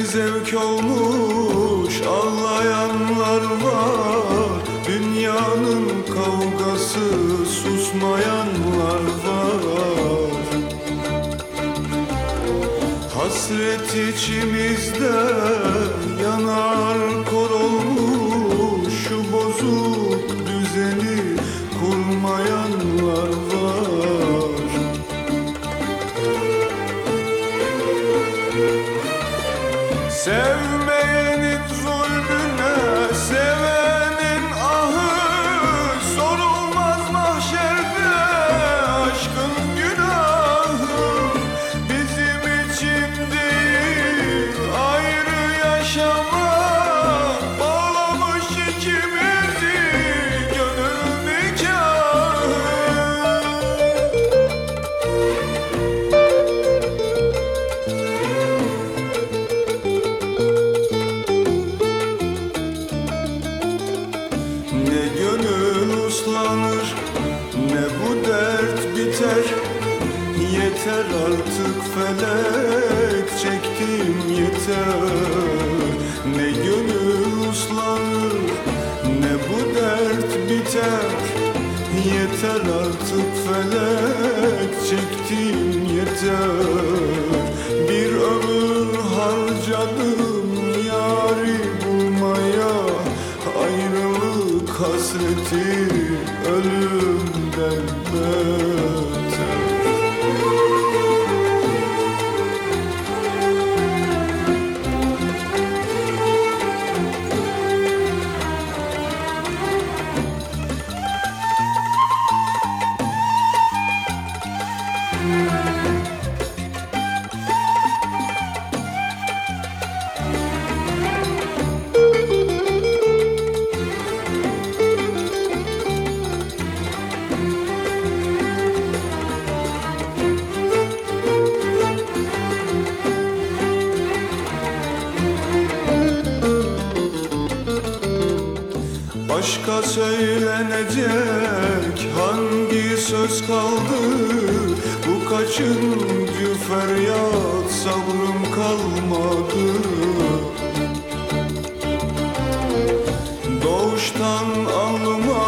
bir zevk olmuş ağlayanlar var. Dünyanın kavgası susmayanlar var. Hasret içimizde yanar kor Seu Yeter artık felek çektim yeter. Ne gönül uslanır ne bu dert biter. Yeter artık felek çektim yeter. Bir ömür harcadım yari bulmaya. Ayrılık hasreti ölümden beter Başka söylenecek hangi söz kaldı Bu kaçıncı feryat sabrım kalmadı. Doğuştan alnıma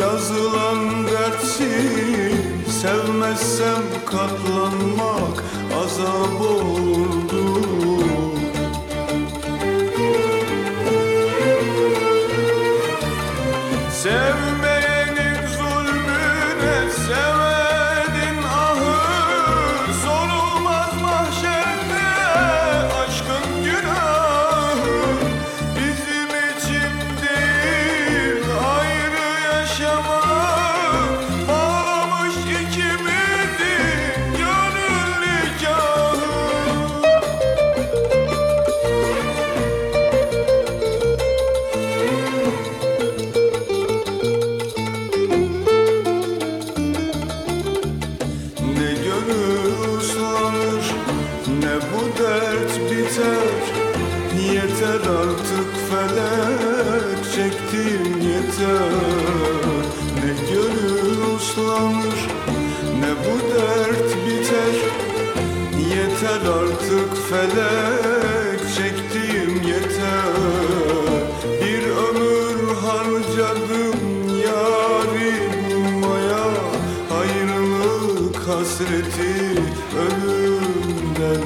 yazılan dersin Sevmezsem katlanmak azap olurdu Yeter artık felek çektim yeter. Ne gönül uslanır ne bu dert biter. Yeter artık felek çektim yeter. Bir ömür harcadım yari bulmaya Ayrılık hasreti ölümden